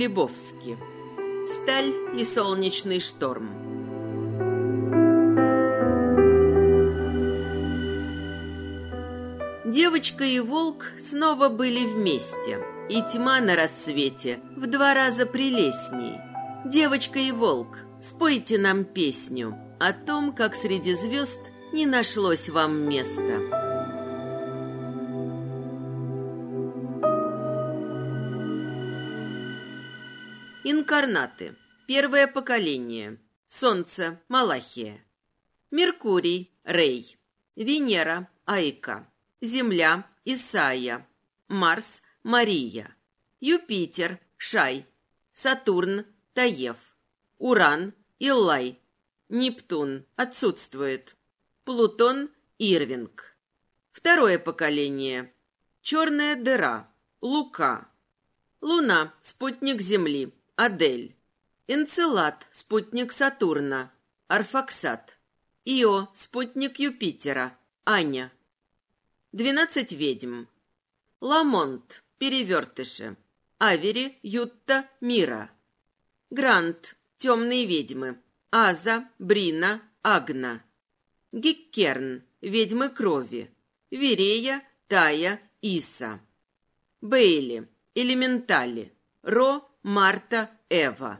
Лебовски. Сталь и солнечный шторм. Девочка и волк снова были вместе, и тьма на рассвете в два раза прелестней. Девочка и волк, спойте нам песню о том, как среди звезд не нашлось вам места. Инкарнаты. Первое поколение. Солнце. Малахия. Меркурий. Рей. Венера. Айка. Земля. Исаия. Марс. Мария. Юпитер. Шай. Сатурн. Таев. Уран. Иллай. Нептун. Отсутствует. Плутон. Ирвинг. Второе поколение. Черная дыра. Лука. Луна. Спутник Земли. Адель. Энцелад, спутник Сатурна. Арфаксат. Ио, спутник Юпитера. Аня. Двенадцать ведьм. Ламонт, перевертыши. Авери, Ютта, Мира. Грант, темные ведьмы. Аза, Брина, Агна. Гиккерн, ведьмы крови. Верея, Тая, Иса. Бейли, элементали. Ро, Марта, Эва.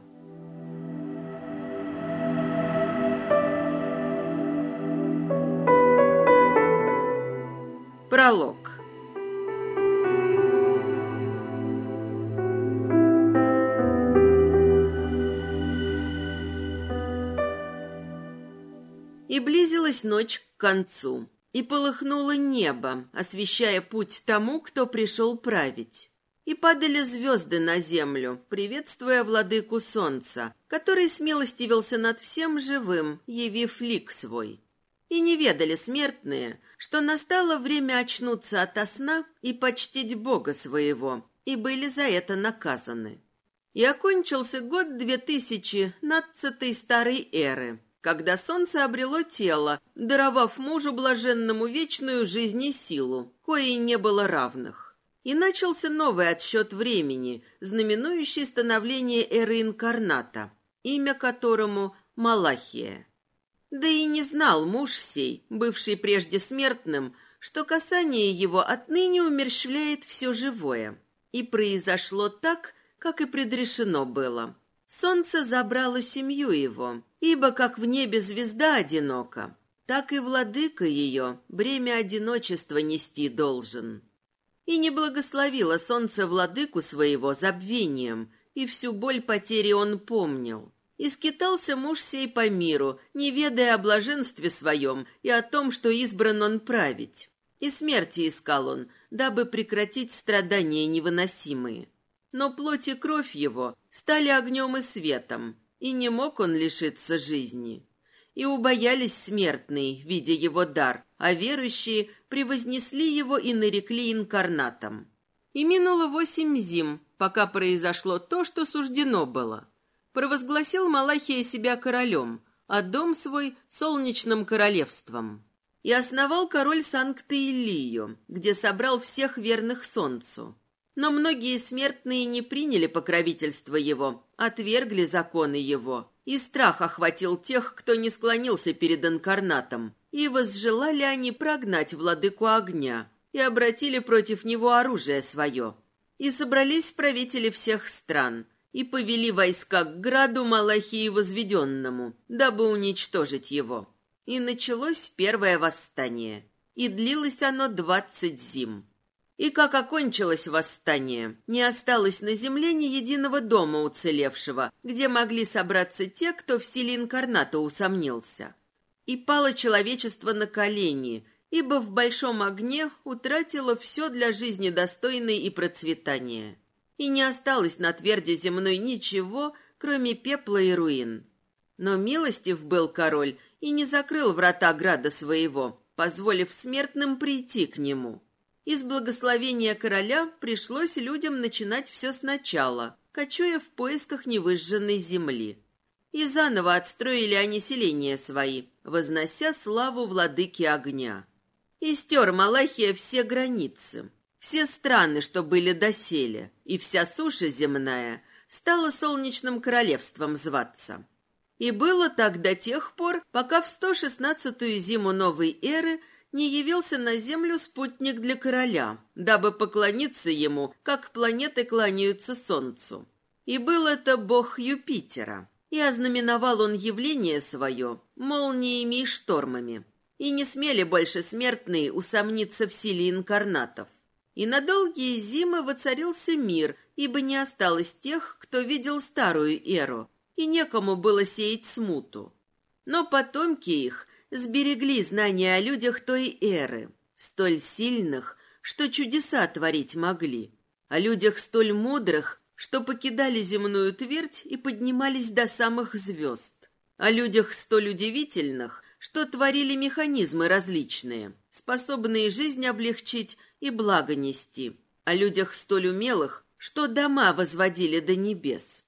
Пролог. И близилась ночь к концу, и полыхнуло небо, освещая путь тому, кто пришел править. И падали звезды на землю, приветствуя владыку солнца, который смилостивился над всем живым, явив лик свой. И не ведали смертные, что настало время очнуться ото сна и почтить Бога своего, и были за это наказаны. И окончился год две тысячи надцатой старой эры, когда солнце обрело тело, даровав мужу блаженному вечную жизнь и силу, коей не было равных. И начался новый отсчет времени, знаменующий становление эры инкарната, имя которому Малахия. Да и не знал муж сей, бывший прежде смертным, что касание его отныне умерщвляет все живое. И произошло так, как и предрешено было. Солнце забрало семью его, ибо как в небе звезда одинока, так и владыка ее бремя одиночества нести должен и не благословило солнце владыку своего забвением, и всю боль потери он помнил. И скитался муж сей по миру, не ведая о блаженстве своем и о том, что избран он править. И смерти искал он, дабы прекратить страдания невыносимые. Но плоть и кровь его стали огнем и светом, и не мог он лишиться жизни и убоялись смертные, видя его дар, а верующие превознесли его и нарекли инкарнатом. И минуло восемь зим, пока произошло то, что суждено было. Провозгласил Малахия себя королем, а дом свой — солнечным королевством. И основал король Санкт-Илию, где собрал всех верных солнцу. Но многие смертные не приняли покровительство его, отвергли законы его, и страх охватил тех, кто не склонился перед инкарнатом, и возжелали они прогнать владыку огня, и обратили против него оружие свое. И собрались правители всех стран, и повели войска к граду Малахии возведенному, дабы уничтожить его. И началось первое восстание, и длилось оно двадцать зим. И как окончилось восстание, не осталось на земле ни единого дома уцелевшего, где могли собраться те, кто в силе инкарната усомнился. И пало человечество на колени, ибо в большом огне утратило все для жизни достойной и процветания. И не осталось на тверди земной ничего, кроме пепла и руин. Но милостив был король и не закрыл врата града своего, позволив смертным прийти к нему. Из благословения короля пришлось людям начинать все сначала, кочуя в поисках невыжженной земли. И заново отстроили они селения свои, вознося славу владыки огня. И стер Малахия все границы, все страны, что были доселе, и вся суша земная стало солнечным королевством зваться. И было так до тех пор, пока в 116-ю зиму новой эры не явился на Землю спутник для короля, дабы поклониться ему, как планеты кланяются Солнцу. И был это бог Юпитера, и ознаменовал он явление свое молниями и штормами. И не смели больше смертные усомниться в силе инкарнатов. И на долгие зимы воцарился мир, ибо не осталось тех, кто видел старую эру, и некому было сеять смуту. Но потомки их сберегли знания о людях той эры, столь сильных, что чудеса творить могли, о людях столь мудрых, что покидали земную твердь и поднимались до самых звезд, о людях столь удивительных, что творили механизмы различные, способные жизнь облегчить и благо нести, о людях столь умелых, что дома возводили до небес,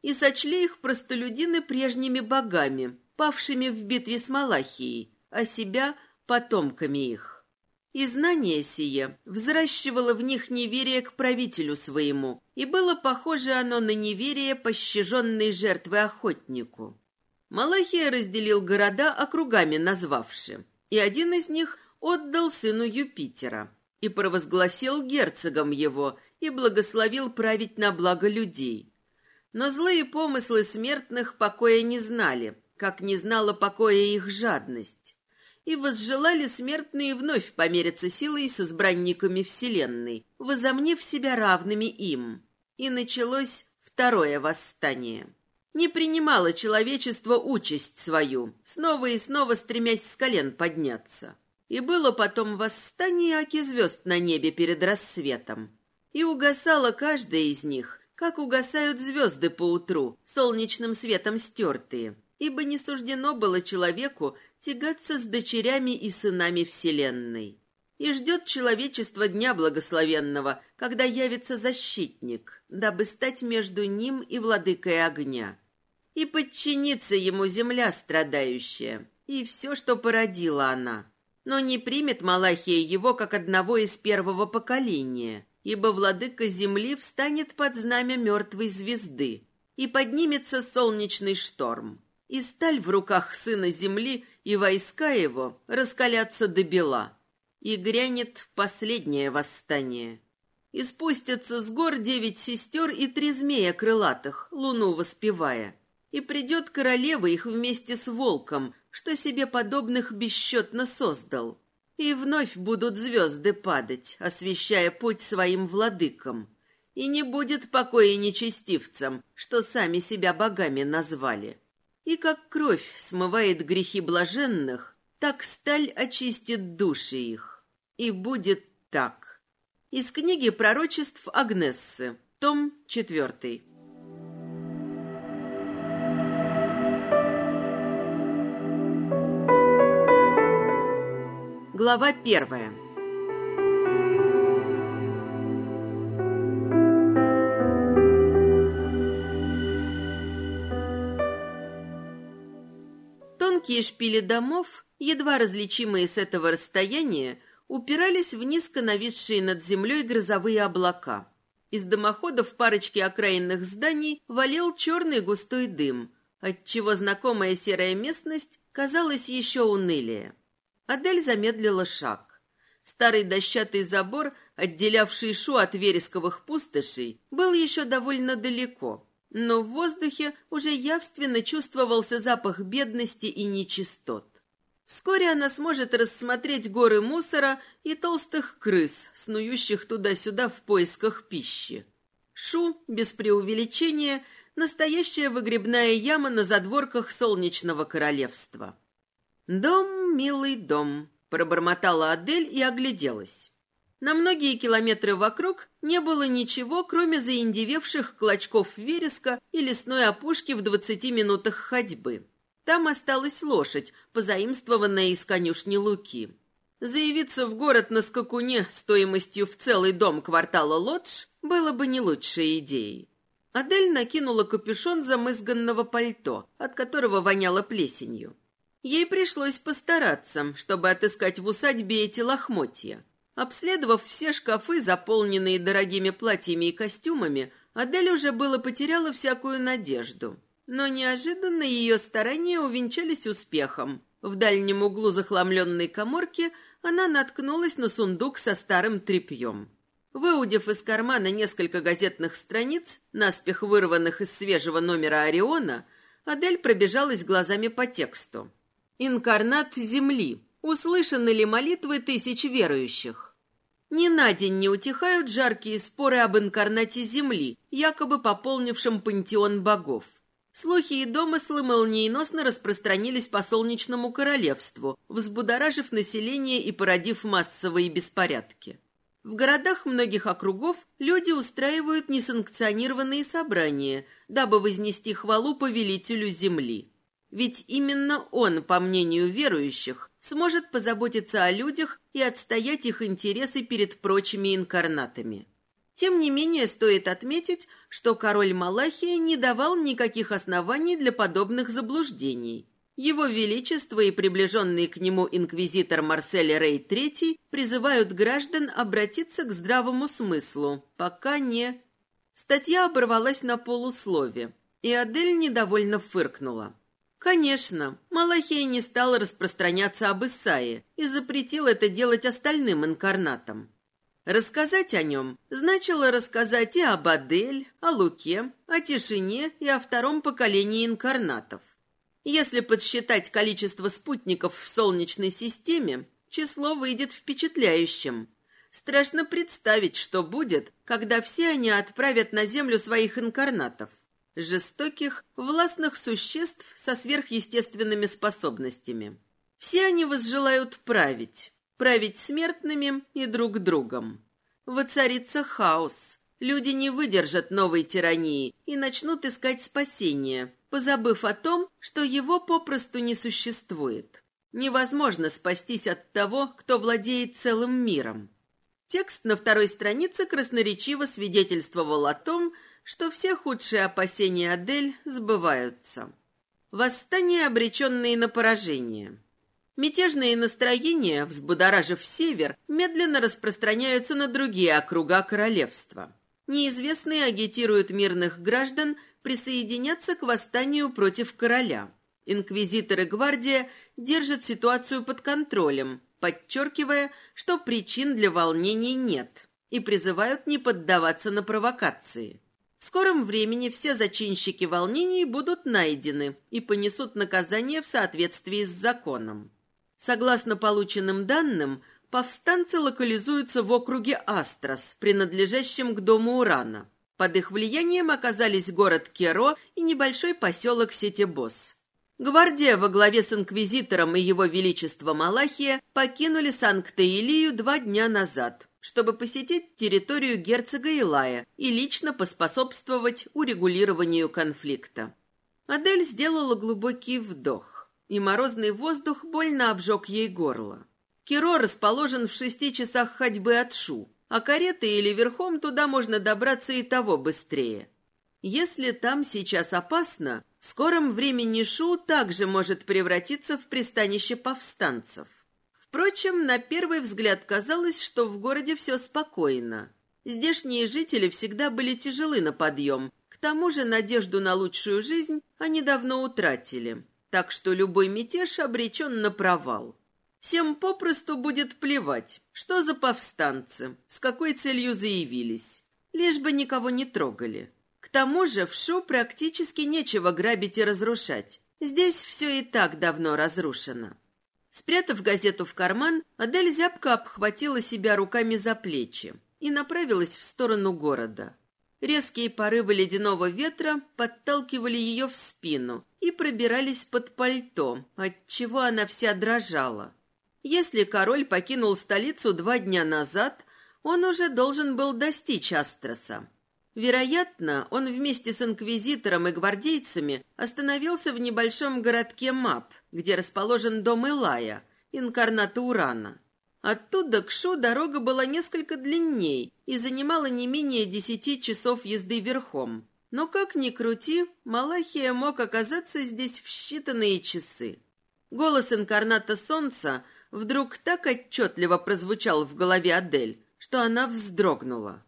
и сочли их простолюдины прежними богами, павшими в битве с Малахией, а себя потомками их. И знание сие взращивало в них неверие к правителю своему, и было похоже оно на неверие пощаженной жертвы охотнику. Малахия разделил города округами назвавши, и один из них отдал сыну Юпитера, и провозгласил герцогом его, и благословил править на благо людей, но злые помыслы смертных покоя не знали, как не знала покоя их жадность. И возжелали смертные вновь помериться силой с избранниками Вселенной, возомнив себя равными им. И началось второе восстание. Не принимало человечество участь свою, снова и снова стремясь с колен подняться. И было потом восстание оки звезд на небе перед рассветом. И угасало каждая из них, как угасают звезды по утру, солнечным светом стертые, ибо не суждено было человеку тягаться с дочерями и сынами Вселенной. И ждет человечество Дня Благословенного, когда явится защитник, дабы стать между ним и владыкой огня. И подчинится ему земля страдающая, и все, что породила она. Но не примет Малахия его, как одного из первого поколения, ибо владыка земли встанет под знамя мертвой звезды, и поднимется солнечный шторм, и сталь в руках сына земли и войска его раскалятся до бела, и грянет последнее восстание. И спустятся с гор девять сестер и три змея крылатых, луну воспевая, и придет королева их вместе с волком, что себе подобных бесчетно создал, и вновь будут звезды падать, освещая путь своим владыкам. И не будет покоя нечестивцам, что сами себя богами назвали. И как кровь смывает грехи блаженных, так сталь очистит души их. И будет так. Из книги пророчеств Агнессы, том четвертый. Глава первая. Тонкие шпили домов, едва различимые с этого расстояния, упирались в низко нависшие над землей грозовые облака. Из дымоходов парочки окраинных зданий валил черный густой дым, отчего знакомая серая местность казалась еще унылее. Адель замедлила шаг. Старый дощатый забор, отделявший Шу от вересковых пустошей, был еще довольно далеко, но в воздухе уже явственно чувствовался запах бедности и нечистот. Вскоре она сможет рассмотреть горы мусора и толстых крыс, снующих туда-сюда в поисках пищи. Шу, без преувеличения, настоящая выгребная яма на задворках солнечного королевства. «Дом, милый дом», — пробормотала Адель и огляделась. На многие километры вокруг не было ничего, кроме заиндевевших клочков вереска и лесной опушки в двадцати минутах ходьбы. Там осталась лошадь, позаимствованная из конюшни Луки. Заявиться в город на скакуне стоимостью в целый дом квартала Лодж было бы не лучшей идеей. Адель накинула капюшон замызганного пальто, от которого воняло плесенью. Ей пришлось постараться, чтобы отыскать в усадьбе эти лохмотья. Обследовав все шкафы, заполненные дорогими платьями и костюмами, Адель уже было потеряла всякую надежду. Но неожиданно ее старания увенчались успехом. В дальнем углу захламленной коморки она наткнулась на сундук со старым тряпьем. Выудив из кармана несколько газетных страниц, наспех вырванных из свежего номера «Ориона», Адель пробежалась глазами по тексту. «Инкарнат Земли. Услышаны ли молитвы тысяч верующих?» Ни на день не утихают жаркие споры об инкарнате Земли, якобы пополнившем пантеон богов. Слухи и домыслы молниеносно распространились по Солнечному Королевству, взбудоражив население и породив массовые беспорядки. В городах многих округов люди устраивают несанкционированные собрания, дабы вознести хвалу повелителю земли. Ведь именно он, по мнению верующих, сможет позаботиться о людях и отстоять их интересы перед прочими инкарнатами. Тем не менее, стоит отметить, что король Малахия не давал никаких оснований для подобных заблуждений. Его Величество и приближенный к нему инквизитор Марсель Рей III призывают граждан обратиться к здравому смыслу, пока не... Статья оборвалась на полуслове, и Адель недовольно фыркнула. Конечно, Малахия не стал распространяться об Исаии и запретил это делать остальным инкарнатам. Рассказать о нем значило рассказать и об Адель, о Луке, о тишине и о втором поколении инкарнатов. Если подсчитать количество спутников в Солнечной системе, число выйдет впечатляющим. Страшно представить, что будет, когда все они отправят на Землю своих инкарнатов. Жестоких, властных существ со сверхъестественными способностями. Все они возжелают править, править смертными и друг другом. Воцарится хаос. Люди не выдержат новой тирании и начнут искать спасения, позабыв о том, что его попросту не существует. Невозможно спастись от того, кто владеет целым миром. Текст на второй странице красноречиво свидетельствовал о том, что все худшие опасения Адель сбываются. Восстание, обреченные на поражение. Мятежные настроения, взбудоражив север, медленно распространяются на другие округа королевства. Неизвестные агитируют мирных граждан присоединяться к восстанию против короля. Инквизиторы гвардия держат ситуацию под контролем, подчеркивая, что причин для волнений нет, и призывают не поддаваться на провокации. В скором времени все зачинщики волнений будут найдены и понесут наказание в соответствии с законом. Согласно полученным данным, повстанцы локализуются в округе Астрос, принадлежащем к дому Урана. Под их влиянием оказались город Керо и небольшой поселок Сетебос. Гвардия во главе с инквизитором и его величеством Алахия покинули Санкт-Илию два дня назад, чтобы посетить территорию герцога Илая и лично поспособствовать урегулированию конфликта. Адель сделала глубокий вдох и морозный воздух больно обжег ей горло. Киро расположен в шести часах ходьбы от Шу, а каретой или верхом туда можно добраться и того быстрее. Если там сейчас опасно, в скором времени Шу также может превратиться в пристанище повстанцев. Впрочем, на первый взгляд казалось, что в городе все спокойно. Здешние жители всегда были тяжелы на подъем, к тому же надежду на лучшую жизнь они давно утратили так что любой мятеж обречен на провал. Всем попросту будет плевать, что за повстанцы, с какой целью заявились, лишь бы никого не трогали. К тому же в Шу практически нечего грабить и разрушать. Здесь все и так давно разрушено. Спрятав газету в карман, Адель зябко обхватила себя руками за плечи и направилась в сторону города. Резкие порывы ледяного ветра подталкивали ее в спину и пробирались под пальто, отчего она вся дрожала. Если король покинул столицу два дня назад, он уже должен был достичь Астроса. Вероятно, он вместе с инквизитором и гвардейцами остановился в небольшом городке Мап, где расположен дом Илая, инкарната Урана. Оттуда к Шу дорога была несколько длинней и занимала не менее десяти часов езды верхом. Но как ни крути, Малахия мог оказаться здесь в считанные часы. Голос инкарната солнца вдруг так отчетливо прозвучал в голове Адель, что она вздрогнула.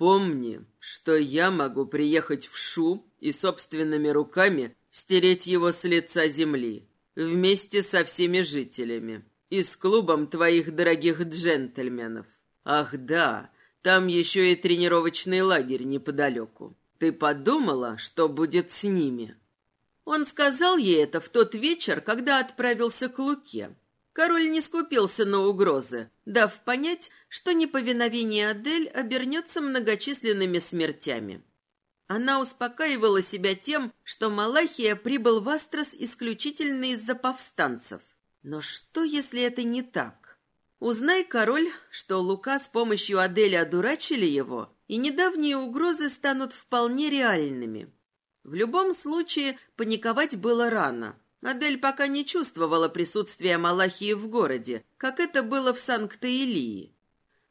Помни, что я могу приехать в Шу и собственными руками стереть его с лица земли, вместе со всеми жителями и с клубом твоих дорогих джентльменов. Ах да, там еще и тренировочный лагерь неподалеку. Ты подумала, что будет с ними?» Он сказал ей это в тот вечер, когда отправился к Луке. Король не скупился на угрозы, дав понять, что неповиновение Адель обернется многочисленными смертями. Она успокаивала себя тем, что Малахия прибыл в Астрос исключительно из-за повстанцев. Но что, если это не так? Узнай, король, что Лука с помощью Адели одурачили его, и недавние угрозы станут вполне реальными. В любом случае, паниковать было рано. Адель пока не чувствовала присутствия Малахии в городе, как это было в Санкт-Илии.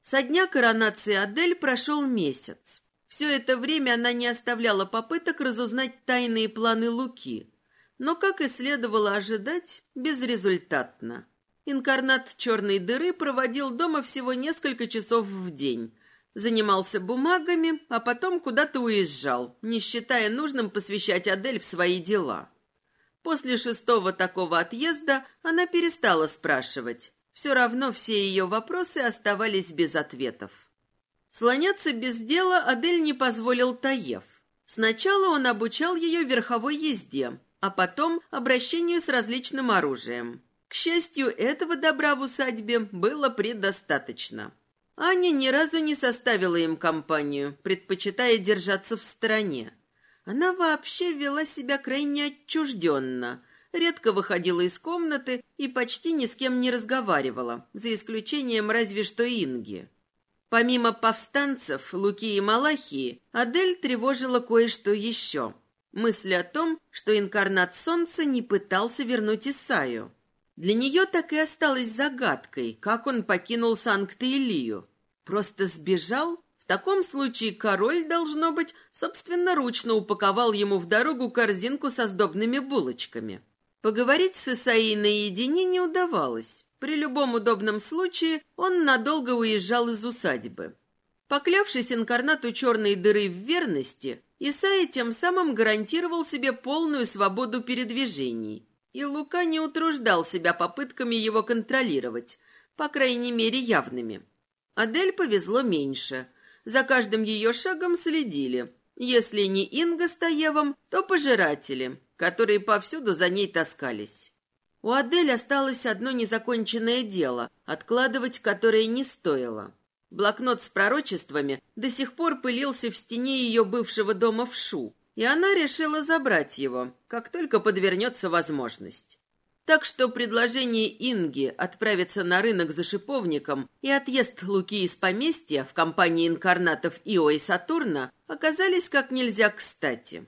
Со дня коронации Адель прошел месяц. Все это время она не оставляла попыток разузнать тайные планы Луки, но, как и следовало ожидать, безрезультатно. Инкарнат черной дыры проводил дома всего несколько часов в день, занимался бумагами, а потом куда-то уезжал, не считая нужным посвящать Адель в свои дела. После шестого такого отъезда она перестала спрашивать. Все равно все ее вопросы оставались без ответов. Слоняться без дела Адель не позволил Таев. Сначала он обучал ее верховой езде, а потом обращению с различным оружием. К счастью, этого добра в усадьбе было предостаточно. Аня ни разу не составила им компанию, предпочитая держаться в стороне. Она вообще вела себя крайне отчужденно, редко выходила из комнаты и почти ни с кем не разговаривала, за исключением разве что Инги. Помимо повстанцев, Луки и Малахии, Адель тревожила кое-что еще. Мысль о том, что инкарнат солнца не пытался вернуть Исаю. Для нее так и осталось загадкой, как он покинул Санкт-Илию. Просто сбежал? Таком случае король, должно быть, собственноручно упаковал ему в дорогу корзинку со сдобными булочками. Поговорить с Исаей наедине не удавалось. При любом удобном случае он надолго уезжал из усадьбы. Поклявшись инкарнату черной дыры в верности, Исаия тем самым гарантировал себе полную свободу передвижений. И Лука не утруждал себя попытками его контролировать, по крайней мере явными. Адель повезло меньше. За каждым ее шагом следили. Если не Инга с Таевом, то пожиратели, которые повсюду за ней таскались. У Адель осталось одно незаконченное дело, откладывать которое не стоило. Блокнот с пророчествами до сих пор пылился в стене ее бывшего дома в Шу, и она решила забрать его, как только подвернется возможность. Так что предложение Инги отправиться на рынок за шиповником и отъезд Луки из поместья в компании инкарнатов Ио и Сатурна оказались как нельзя кстати.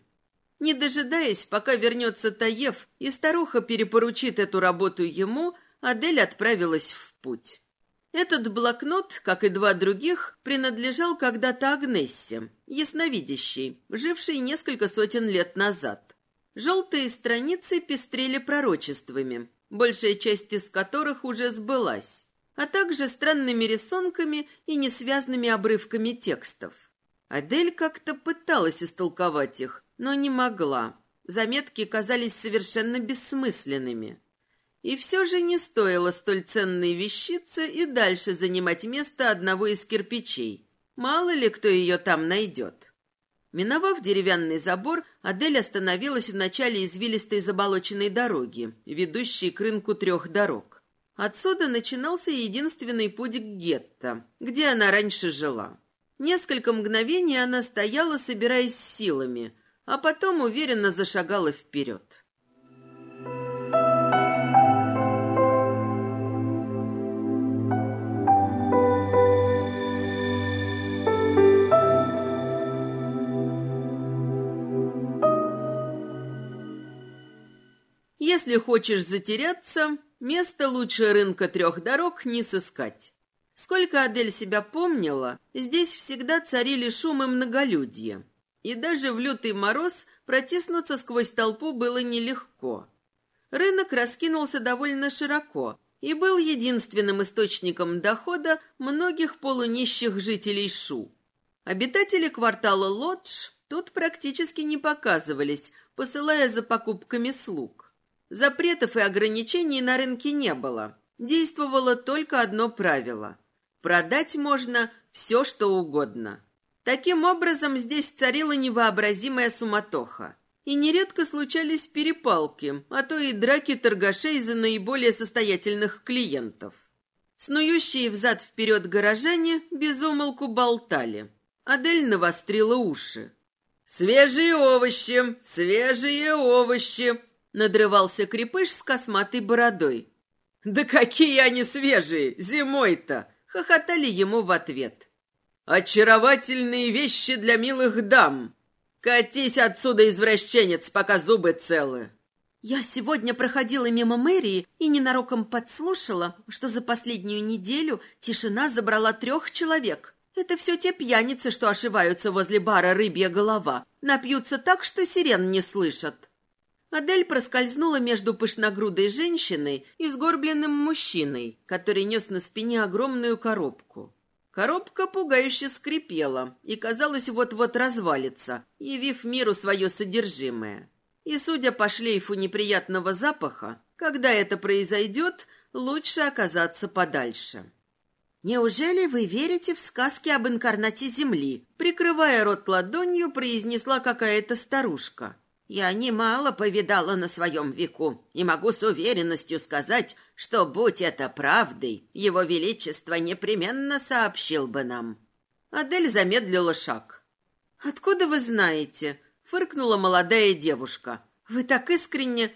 Не дожидаясь, пока вернется Таев и старуха перепоручит эту работу ему, Адель отправилась в путь. Этот блокнот, как и два других, принадлежал когда-то Агнессе, ясновидящей, жившей несколько сотен лет назад. Желтые страницы пестрели пророчествами, большая часть из которых уже сбылась, а также странными рисунками и несвязными обрывками текстов. Адель как-то пыталась истолковать их, но не могла. Заметки казались совершенно бессмысленными. И все же не стоило столь ценной вещицы и дальше занимать место одного из кирпичей. Мало ли кто ее там найдет. Миновав деревянный забор, Адель остановилась в начале извилистой заболоченной дороги, ведущей к рынку трех дорог. Отсюда начинался единственный путь к гетто, где она раньше жила. Несколько мгновений она стояла, собираясь силами, а потом уверенно зашагала вперед. Если хочешь затеряться, место лучше рынка трех дорог не сыскать. Сколько Адель себя помнила, здесь всегда царили шум и многолюдье. И даже в лютый мороз протиснуться сквозь толпу было нелегко. Рынок раскинулся довольно широко и был единственным источником дохода многих полунищих жителей Шу. Обитатели квартала Лодж тут практически не показывались, посылая за покупками слуг. Запретов и ограничений на рынке не было. Действовало только одно правило. Продать можно все, что угодно. Таким образом, здесь царила невообразимая суматоха. И нередко случались перепалки, а то и драки торгашей за наиболее состоятельных клиентов. Снующие взад-вперед горожане безумолку болтали. Адель навострила уши. «Свежие овощи! Свежие овощи!» Надрывался крепыш с косматой бородой. «Да какие они свежие! Зимой-то!» Хохотали ему в ответ. «Очаровательные вещи для милых дам! Катись отсюда, извращенец, пока зубы целы!» Я сегодня проходила мимо мэрии и ненароком подслушала, что за последнюю неделю тишина забрала трех человек. Это все те пьяницы, что ошиваются возле бара «Рыбья голова». Напьются так, что сирен не слышат. Адель проскользнула между пышногрудой женщиной и сгорбленным мужчиной, который нес на спине огромную коробку. Коробка пугающе скрипела и, казалось, вот-вот развалится, явив миру свое содержимое. И, судя по шлейфу неприятного запаха, когда это произойдет, лучше оказаться подальше. «Неужели вы верите в сказки об инкарнате Земли?» Прикрывая рот ладонью, произнесла какая-то старушка. «Я немало повидала на своем веку и могу с уверенностью сказать, что, будь это правдой, его величество непременно сообщил бы нам». Адель замедлила шаг. «Откуда вы знаете?» — фыркнула молодая девушка. «Вы так искренне...»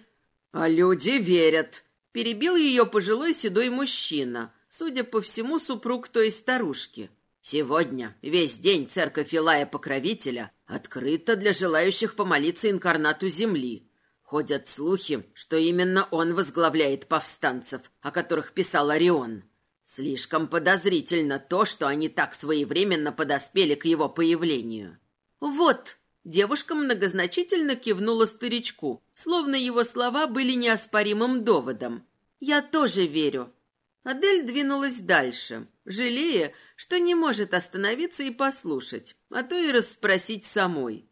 «А люди верят», — перебил ее пожилой седой мужчина — судя по всему, супруг той старушки. Сегодня весь день церковь Илая Покровителя открыта для желающих помолиться инкарнату земли. Ходят слухи, что именно он возглавляет повстанцев, о которых писал Орион. Слишком подозрительно то, что они так своевременно подоспели к его появлению. «Вот!» Девушка многозначительно кивнула старичку, словно его слова были неоспоримым доводом. «Я тоже верю. Адель двинулась дальше, жалея, что не может остановиться и послушать, а то и расспросить самой.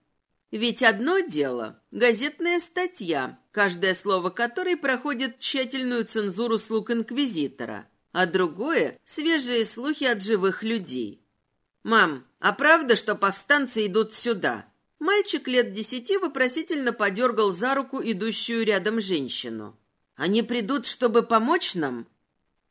Ведь одно дело — газетная статья, каждое слово которой проходит тщательную цензуру слуг инквизитора, а другое — свежие слухи от живых людей. «Мам, а правда, что повстанцы идут сюда?» Мальчик лет десяти вопросительно подергал за руку идущую рядом женщину. «Они придут, чтобы помочь нам?»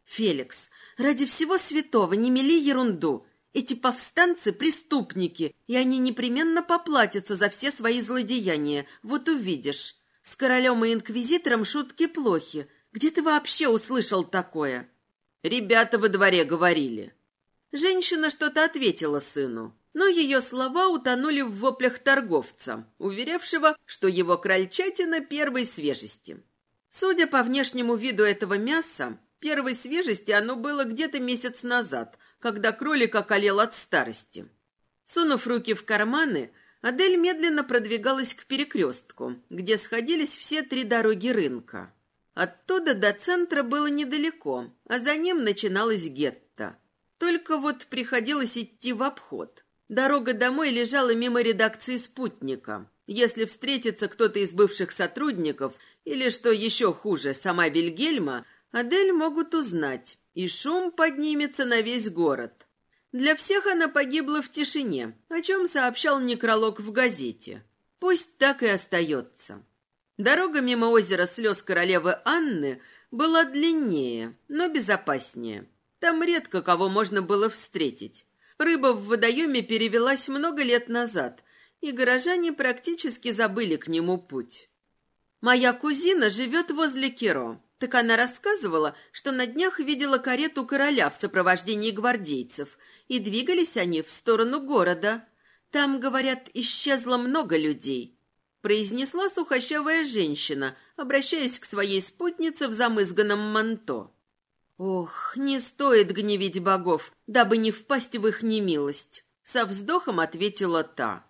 Феликс, ради всего святого не мели ерунду. Эти повстанцы — преступники, и они непременно поплатятся за все свои злодеяния. Вот увидишь. С королем и инквизитором шутки плохи. Где ты вообще услышал такое? Ребята во дворе говорили. Женщина что-то ответила сыну, но ее слова утонули в воплях торговца, уверявшего, что его крольчатина первой свежести. Судя по внешнему виду этого мяса, Первой свежести оно было где-то месяц назад, когда кролик околел от старости. Сунув руки в карманы, Адель медленно продвигалась к перекрестку, где сходились все три дороги рынка. Оттуда до центра было недалеко, а за ним начиналось гетто. Только вот приходилось идти в обход. Дорога домой лежала мимо редакции «Спутника». Если встретится кто-то из бывших сотрудников или, что еще хуже, сама Вильгельма, Адель могут узнать, и шум поднимется на весь город. Для всех она погибла в тишине, о чем сообщал некролог в газете. Пусть так и остается. Дорога мимо озера слез королевы Анны была длиннее, но безопаснее. Там редко кого можно было встретить. Рыба в водоеме перевелась много лет назад, и горожане практически забыли к нему путь. Моя кузина живет возле Киро. Так она рассказывала, что на днях видела карету короля в сопровождении гвардейцев, и двигались они в сторону города. Там, говорят, исчезло много людей. Произнесла сухощавая женщина, обращаясь к своей спутнице в замызганном манто. Ох, не стоит гневить богов, дабы не впасть в их немилость. Со вздохом ответила та.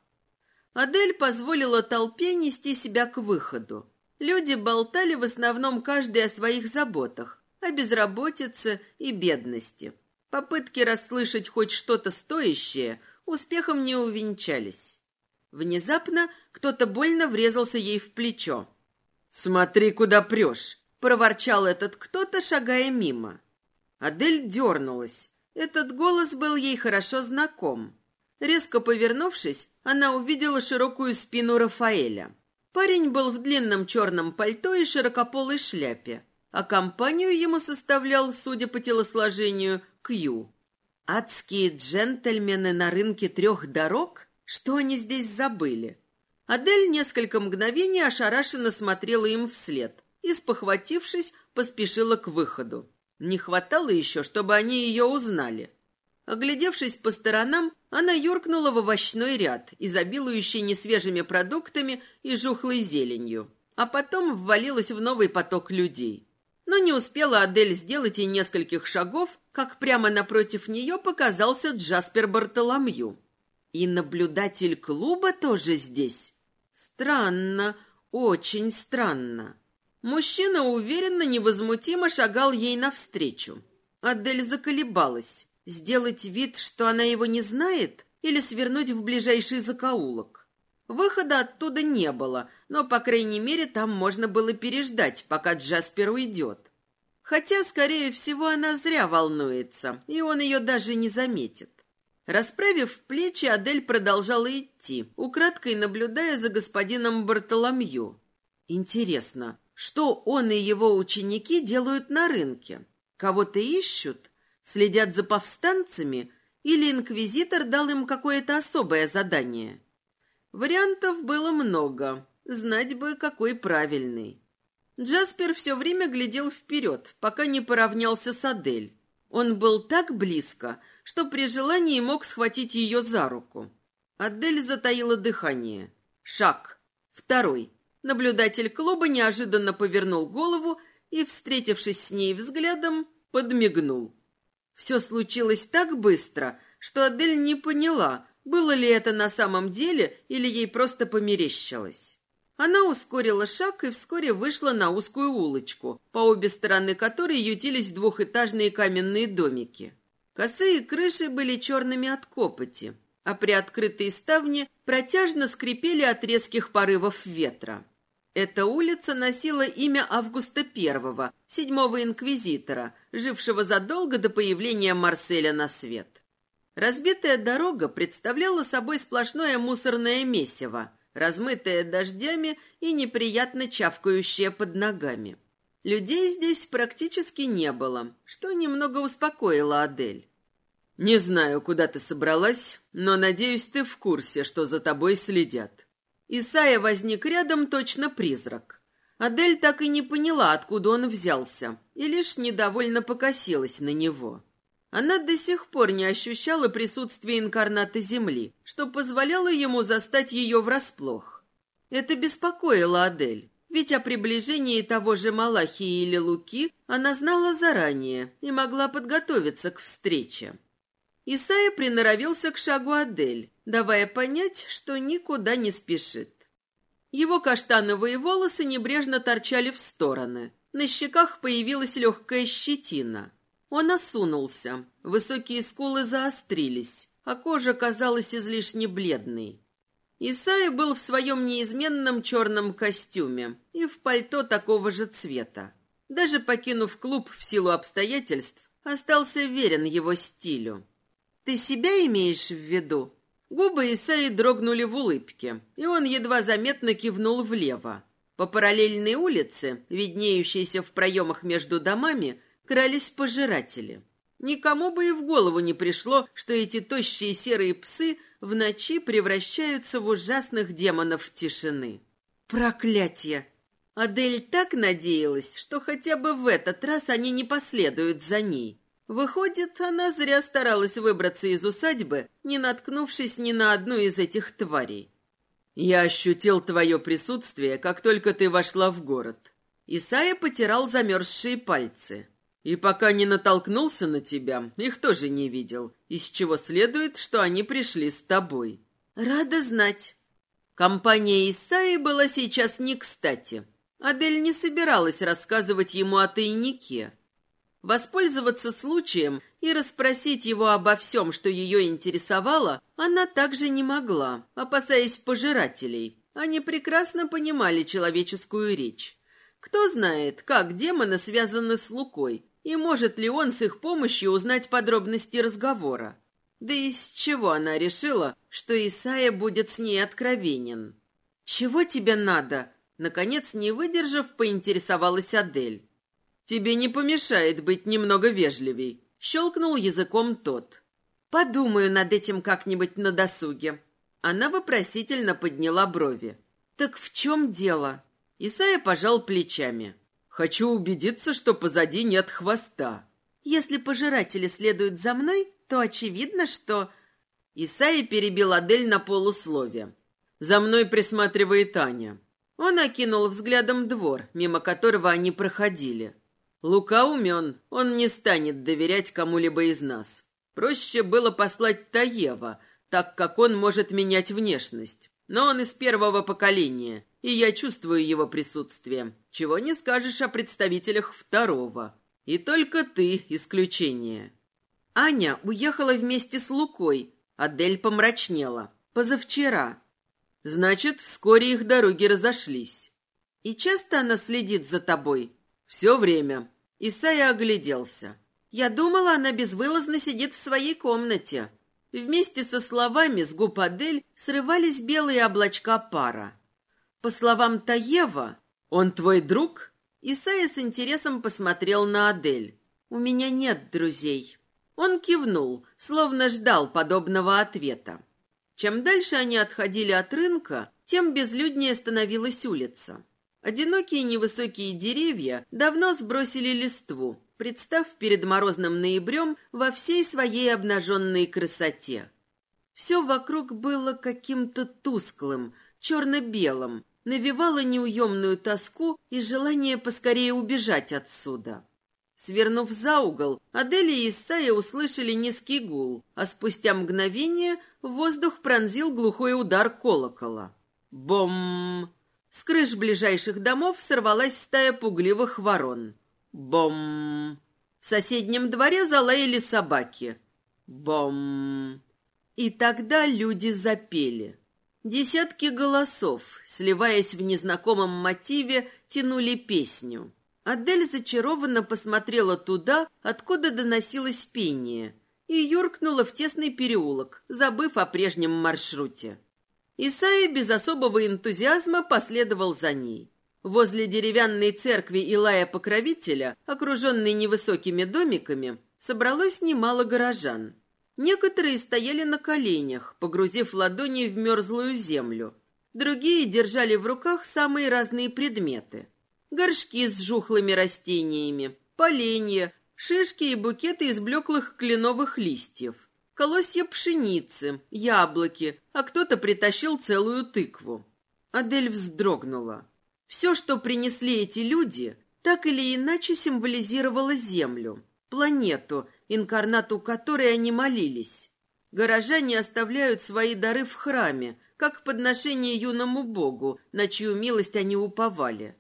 Адель позволила толпе нести себя к выходу. Люди болтали в основном каждый о своих заботах, о безработице и бедности. Попытки расслышать хоть что-то стоящее успехом не увенчались. Внезапно кто-то больно врезался ей в плечо. «Смотри, куда прешь!» — проворчал этот кто-то, шагая мимо. Адель дернулась. Этот голос был ей хорошо знаком. Резко повернувшись, она увидела широкую спину Рафаэля. Парень был в длинном черном пальто и широкополой шляпе, а компанию ему составлял, судя по телосложению, Кью. Адские джентльмены на рынке трех дорог? Что они здесь забыли? Адель несколько мгновений ошарашенно смотрела им вслед и, спохватившись, поспешила к выходу. Не хватало еще, чтобы они ее узнали. Оглядевшись по сторонам, она юркнула в овощной ряд, изобилующий несвежими продуктами и жухлой зеленью, а потом ввалилась в новый поток людей. Но не успела Адель сделать и нескольких шагов, как прямо напротив нее показался Джаспер Бартоломью. И наблюдатель клуба тоже здесь. Странно, очень странно. Мужчина уверенно, невозмутимо шагал ей навстречу. Адель заколебалась. Сделать вид, что она его не знает, или свернуть в ближайший закоулок. Выхода оттуда не было, но, по крайней мере, там можно было переждать, пока Джаспер уйдет. Хотя, скорее всего, она зря волнуется, и он ее даже не заметит. Расправив плечи, Адель продолжала идти, украдкой наблюдая за господином Бартоломью. Интересно, что он и его ученики делают на рынке? Кого-то ищут? Следят за повстанцами? Или инквизитор дал им какое-то особое задание? Вариантов было много. Знать бы, какой правильный. Джаспер все время глядел вперед, пока не поравнялся с Адель. Он был так близко, что при желании мог схватить ее за руку. Адель затаила дыхание. Шаг. Второй. Наблюдатель клуба неожиданно повернул голову и, встретившись с ней взглядом, подмигнул. Все случилось так быстро, что Адель не поняла, было ли это на самом деле или ей просто померещилось. Она ускорила шаг и вскоре вышла на узкую улочку, по обе стороны которой ютились двухэтажные каменные домики. Косые крыши были черными от копоти, а приоткрытые ставни протяжно скрипели от резких порывов ветра. Эта улица носила имя Августа I, седьмого инквизитора, жившего задолго до появления Марселя на свет. Разбитая дорога представляла собой сплошное мусорное месиво, размытое дождями и неприятно чавкающее под ногами. Людей здесь практически не было, что немного успокоило Адель. «Не знаю, куда ты собралась, но, надеюсь, ты в курсе, что за тобой следят. Исайя возник рядом точно призрак. Адель так и не поняла, откуда он взялся, и лишь недовольно покосилась на него. Она до сих пор не ощущала присутствия инкарната Земли, что позволяло ему застать ее врасплох. Это беспокоило Адель, ведь о приближении того же Малахии или Луки она знала заранее и могла подготовиться к встрече. Исайя приноровился к шагу Адель, давая понять, что никуда не спешит. Его каштановые волосы небрежно торчали в стороны. На щеках появилась легкая щетина. Он осунулся, высокие скулы заострились, а кожа казалась излишне бледной. Исайя был в своем неизменном черном костюме и в пальто такого же цвета. Даже покинув клуб в силу обстоятельств, остался верен его стилю. «Ты себя имеешь в виду?» Губы Исаи дрогнули в улыбке, и он едва заметно кивнул влево. По параллельной улице, виднеющейся в проемах между домами, крались пожиратели. Никому бы и в голову не пришло, что эти тощие серые псы в ночи превращаются в ужасных демонов тишины. Проклятие! Адель так надеялась, что хотя бы в этот раз они не последуют за ней. Выходит, она зря старалась выбраться из усадьбы, не наткнувшись ни на одну из этих тварей. «Я ощутил твое присутствие, как только ты вошла в город». Исайя потирал замерзшие пальцы. «И пока не натолкнулся на тебя, их тоже не видел, из чего следует, что они пришли с тобой». «Рада знать». Компания Исаи была сейчас не кстати. Адель не собиралась рассказывать ему о тайнике. Воспользоваться случаем и расспросить его обо всем, что ее интересовало, она также не могла, опасаясь пожирателей. Они прекрасно понимали человеческую речь. Кто знает, как демоны связаны с Лукой, и может ли он с их помощью узнать подробности разговора. Да и с чего она решила, что Исаия будет с ней откровенен? «Чего тебе надо?» Наконец, не выдержав, поинтересовалась Адель. «Тебе не помешает быть немного вежливей», — щелкнул языком тот. «Подумаю над этим как-нибудь на досуге». Она вопросительно подняла брови. «Так в чем дело?» Исайя пожал плечами. «Хочу убедиться, что позади нет хвоста». «Если пожиратели следуют за мной, то очевидно, что...» Исайя перебил Адель на полусловие. «За мной присматривает Аня». Он окинул взглядом двор, мимо которого они проходили. Лука умен, он не станет доверять кому-либо из нас. Проще было послать Таева, так как он может менять внешность. Но он из первого поколения, и я чувствую его присутствие. Чего не скажешь о представителях второго. И только ты исключение. Аня уехала вместе с Лукой. Адель помрачнела. Позавчера. Значит, вскоре их дороги разошлись. И часто она следит за тобой? Все время. Исайя огляделся. Я думала, она безвылазно сидит в своей комнате. Вместе со словами с губ Адель срывались белые облачка пара. По словам Таева, он твой друг? Исайя с интересом посмотрел на Адель. У меня нет друзей. Он кивнул, словно ждал подобного ответа. Чем дальше они отходили от рынка, тем безлюднее становилась улица. Одинокие невысокие деревья давно сбросили листву, представ перед морозным ноябрем во всей своей обнаженной красоте. Все вокруг было каким-то тусклым, черно-белым, навевало неуемную тоску и желание поскорее убежать отсюда. Свернув за угол, Адель и Исайя услышали низкий гул, а спустя мгновение воздух пронзил глухой удар колокола. Бом! С крыш ближайших домов сорвалась стая пугливых ворон. Бом! В соседнем дворе залаяли собаки. Бом! И тогда люди запели. Десятки голосов, сливаясь в незнакомом мотиве, тянули песню. Адель зачарованно посмотрела туда, откуда доносилось пение, и юркнула в тесный переулок, забыв о прежнем маршруте. Исаия без особого энтузиазма последовал за ней. Возле деревянной церкви Илая Покровителя, окруженной невысокими домиками, собралось немало горожан. Некоторые стояли на коленях, погрузив ладони в мерзлую землю. Другие держали в руках самые разные предметы. Горшки с жухлыми растениями, поленья, шишки и букеты из блеклых кленовых листьев колосья пшеницы, яблоки, а кто-то притащил целую тыкву. Адель вздрогнула. Все, что принесли эти люди, так или иначе символизировало Землю, планету, инкарнату которой они молились. Горожане оставляют свои дары в храме, как подношение юному богу, на чью милость они уповали.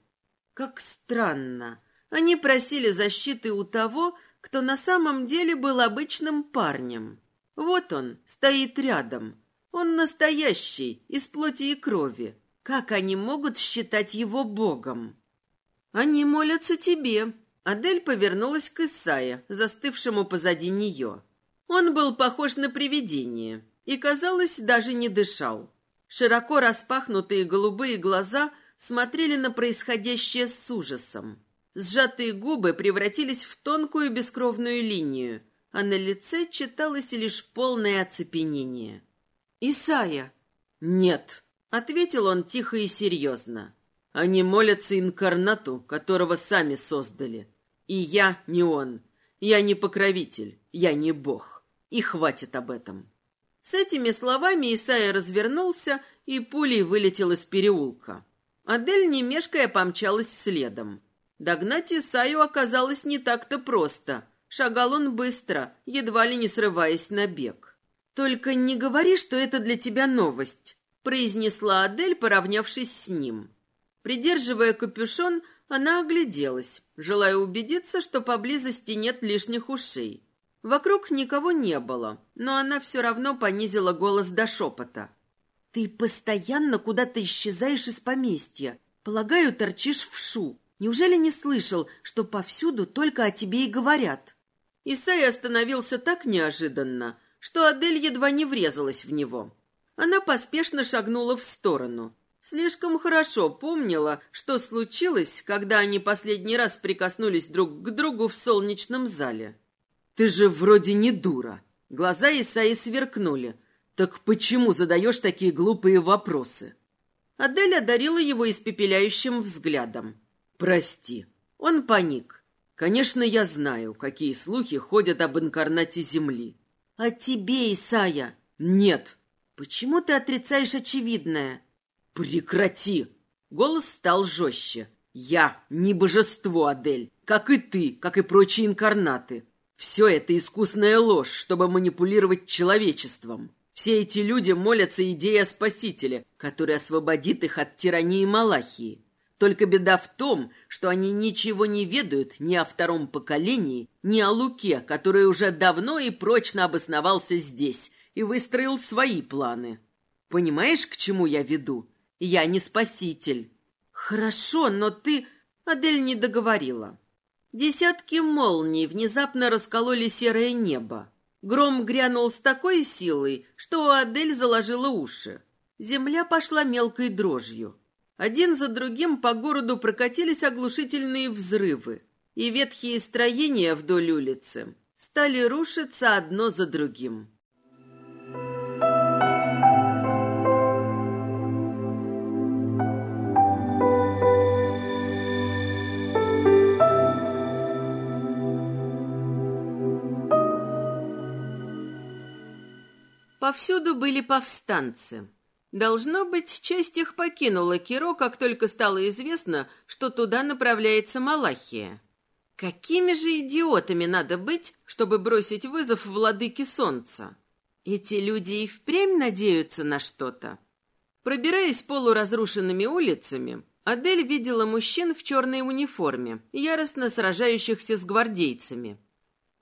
Как странно. Они просили защиты у того, кто на самом деле был обычным парнем. Вот он, стоит рядом. Он настоящий, из плоти и крови. Как они могут считать его богом? Они молятся тебе. Адель повернулась к Исае, застывшему позади нее. Он был похож на привидение и, казалось, даже не дышал. Широко распахнутые голубые глаза смотрели на происходящее с ужасом. Сжатые губы превратились в тонкую бескровную линию, а на лице читалось лишь полное оцепенение. «Исайя!» «Нет», — ответил он тихо и серьезно. «Они молятся инкарнату, которого сами создали. И я не он. Я не покровитель, я не бог. И хватит об этом». С этими словами Исайя развернулся и пулей вылетел из переулка. Адель, не мешкая, помчалась следом. Догнать Исаю оказалось не так-то просто — Шагал он быстро, едва ли не срываясь на бег. «Только не говори, что это для тебя новость», — произнесла Адель, поравнявшись с ним. Придерживая капюшон, Она огляделась, желая убедиться, что поблизости нет лишних ушей. Вокруг никого не было, но она все равно понизила голос до шепота. «Ты постоянно куда-то исчезаешь из поместья. Полагаю, торчишь в шу. Неужели не слышал, что повсюду только о тебе и говорят?» Исай остановился так неожиданно, что Адель едва не врезалась в него. Она поспешно шагнула в сторону. Слишком хорошо помнила, что случилось, когда они последний раз прикоснулись друг к другу в солнечном зале. «Ты же вроде не дура». Глаза Исаи сверкнули. «Так почему задаешь такие глупые вопросы?» Адель одарила его испепеляющим взглядом. «Прости». Он паник. «Конечно, я знаю, какие слухи ходят об инкарнате Земли». «О тебе, Исая?» «Нет». «Почему ты отрицаешь очевидное?» «Прекрати!» Голос стал жестче. «Я не божество, Адель, как и ты, как и прочие инкарнаты. Все это искусная ложь, чтобы манипулировать человечеством. Все эти люди молятся идее о Спасителе, который освободит их от тирании Малахии. Только беда в том, что они ничего не ведают ни о втором поколении, ни о Луке, который уже давно и прочно обосновался здесь и выстроил свои планы. Понимаешь, к чему я веду? Я не спаситель. Хорошо, но ты... Адель не договорила. Десятки молний внезапно раскололи серое небо. Гром грянул с такой силой, что у Адель заложила уши. Земля пошла мелкой дрожью. Один за другим по городу прокатились оглушительные взрывы, и ветхие строения вдоль улицы стали рушиться одно за другим. Повсюду были повстанцы. Должно быть, часть их покинула Киро, как только стало известно, что туда направляется Малахия. Какими же идиотами надо быть, чтобы бросить вызов владыке солнца? Эти люди и впрямь надеются на что-то. Пробираясь полуразрушенными улицами, Адель видела мужчин в черной униформе, яростно сражающихся с гвардейцами.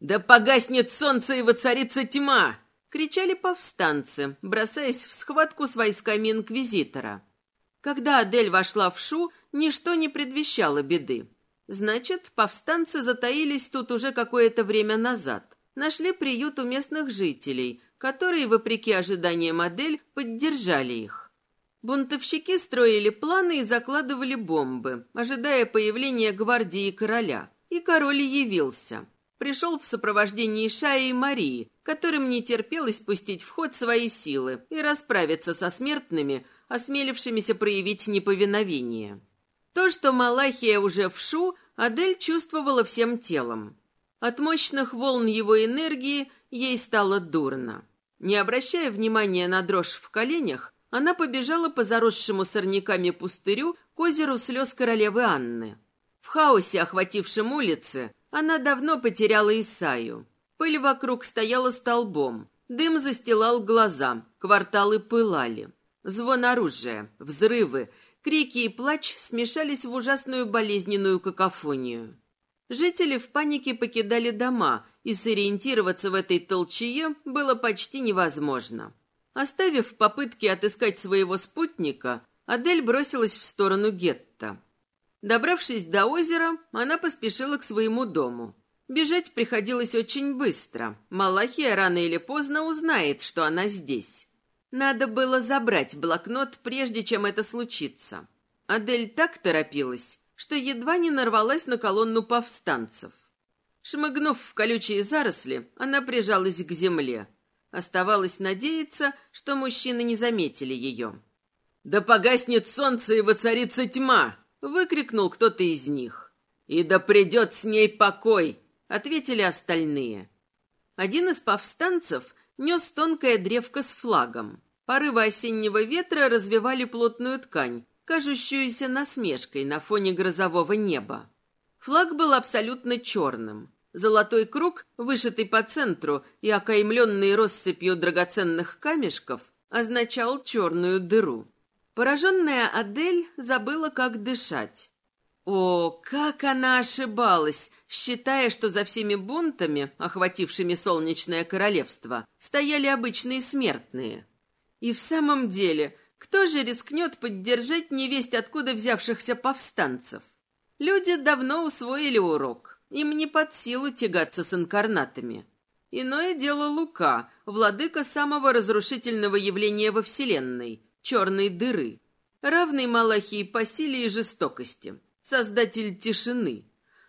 «Да погаснет солнце и воцарится тьма!» Кричали повстанцы, бросаясь в схватку с войсками инквизитора. Когда Адель вошла в Шу, ничто не предвещало беды. Значит, повстанцы затаились тут уже какое-то время назад. Нашли приют у местных жителей, которые, вопреки ожиданиям Адель, поддержали их. Бунтовщики строили планы и закладывали бомбы, ожидая появления гвардии короля. И король явился пришел в сопровождении Шаи и Марии, которым не терпелось пустить в ход свои силы и расправиться со смертными, осмелившимися проявить неповиновение. То, что Малахия уже в Шу, Адель чувствовала всем телом. От мощных волн его энергии ей стало дурно. Не обращая внимания на дрожь в коленях, она побежала по заросшему сорняками пустырю к озеру слез королевы Анны. В хаосе, охватившем улицы, она давно потеряла Исаю. Пыль вокруг стояла столбом. Дым застилал глаза, кварталы пылали. Звон оружия, взрывы, крики и плач смешались в ужасную болезненную какофонию. Жители в панике покидали дома, и сориентироваться в этой толчее было почти невозможно. Оставив попытки отыскать своего спутника, Адель бросилась в сторону гетто. Добравшись до озера, она поспешила к своему дому. Бежать приходилось очень быстро. Малахия рано или поздно узнает, что она здесь. Надо было забрать блокнот, прежде чем это случится. Адель так торопилась, что едва не нарвалась на колонну повстанцев. Шмыгнув в колючие заросли, она прижалась к земле. Оставалось надеяться, что мужчины не заметили ее. «Да погаснет солнце и воцарится тьма!» Выкрикнул кто-то из них. «И да придет с ней покой!» — ответили остальные. Один из повстанцев нес тонкое древко с флагом. Порывы осеннего ветра развивали плотную ткань, кажущуюся насмешкой на фоне грозового неба. Флаг был абсолютно черным. Золотой круг, вышитый по центру и окаймленный россыпью драгоценных камешков, означал черную дыру. Пораженная Адель забыла, как дышать. О, как она ошибалась, считая, что за всеми бунтами, охватившими Солнечное Королевство, стояли обычные смертные. И в самом деле, кто же рискнет поддержать невесть откуда взявшихся повстанцев? Люди давно усвоили урок. Им не под силу тягаться с инкарнатами. Иное дело Лука, владыка самого разрушительного явления во Вселенной — черной дыры, равный Малахии по силе и жестокости — создатель тишины.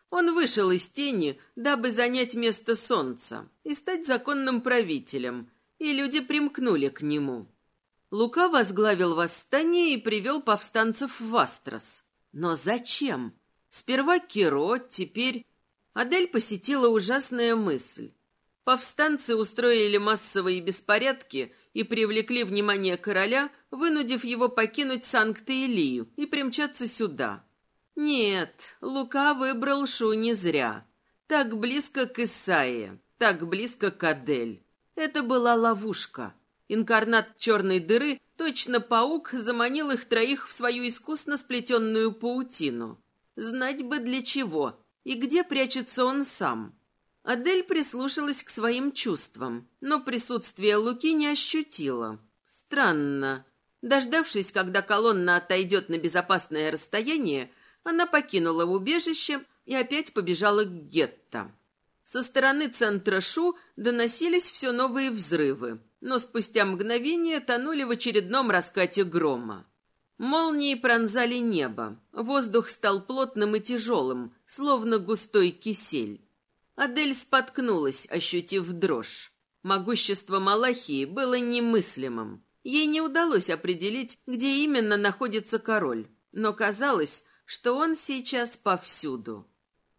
Он вышел из тени, дабы занять место солнца и стать законным правителем, и люди примкнули к нему. Лука возглавил восстание и привел повстанцев в Астрос. Но зачем? Сперва Киро, теперь... Адель посетила ужасная мысль. Повстанцы устроили массовые беспорядки и привлекли внимание короля, вынудив его покинуть Санкт-Илию и примчаться сюда. Нет, Лука выбрал Шу не зря. Так близко к Исаии, так близко к Адель. Это была ловушка. Инкарнат черной дыры, точно паук, заманил их троих в свою искусно сплетенную паутину. Знать бы для чего и где прячется он сам. Адель прислушалась к своим чувствам, но присутствие Луки не ощутила. Странно. Дождавшись, когда колонна отойдет на безопасное расстояние, она покинула убежище и опять побежала к гетто. Со стороны центра Шу доносились все новые взрывы, но спустя мгновение тонули в очередном раскате грома. Молнии пронзали небо, воздух стал плотным и тяжелым, словно густой кисель. Адель споткнулась, ощутив дрожь. Могущество Малахии было немыслимым. Ей не удалось определить, где именно находится король, но казалось, что он сейчас повсюду.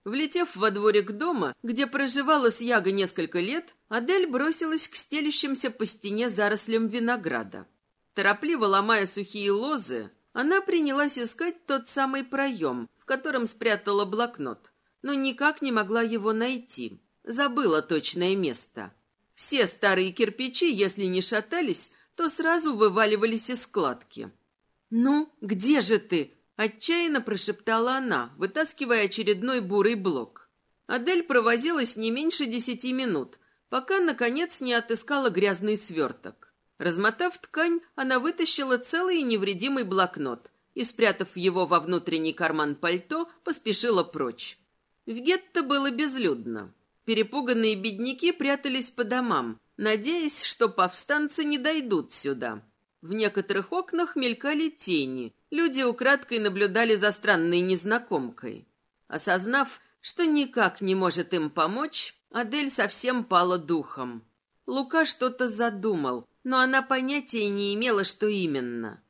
Влетев во дворик дома, где проживала с Яго несколько лет, Адель бросилась к стелющимся по стене зарослям винограда. Торопливо ломая сухие лозы, она принялась искать тот самый проем, в котором спрятала блокнот, но никак не могла его найти. Забыла точное место. Все старые кирпичи, если не шатались, то сразу вываливались из складки. «Ну, где же ты?» Отчаянно прошептала она, вытаскивая очередной бурый блок. Адель провозилась не меньше десяти минут, пока, наконец, не отыскала грязный сверток. Размотав ткань, она вытащила целый невредимый блокнот и, спрятав его во внутренний карман пальто, поспешила прочь. В гетто было безлюдно. Перепуганные бедняки прятались по домам, надеясь, что повстанцы не дойдут сюда. В некоторых окнах мелькали тени. Люди украдкой наблюдали за странной незнакомкой. Осознав, что никак не может им помочь, Адель совсем пала духом. Лука что-то задумал, но она понятия не имела, что именно.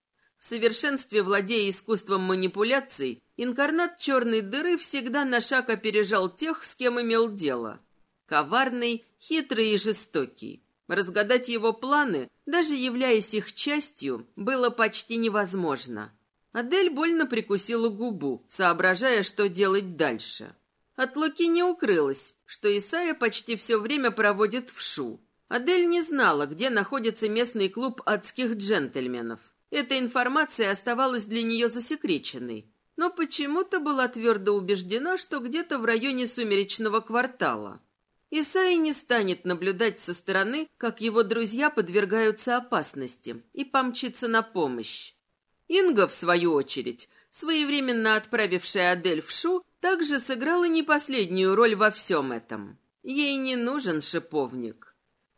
В совершенстве владея искусством манипуляций, инкарнат черной дыры всегда на шаг опережал тех, с кем имел дело. Коварный, хитрый и жестокий. Разгадать его планы, даже являясь их частью, было почти невозможно. Адель больно прикусила губу, соображая, что делать дальше. От Луки не укрылось, что Исая почти все время проводит в Шу. Адель не знала, где находится местный клуб адских джентльменов. Эта информация оставалась для нее засекреченной, но почему-то была твердо убеждена, что где-то в районе сумеречного квартала. Исаи не станет наблюдать со стороны, как его друзья подвергаются опасности, и помчится на помощь. Инга, в свою очередь, своевременно отправившая Адель в Шу, также сыграла не последнюю роль во всем этом. Ей не нужен шиповник.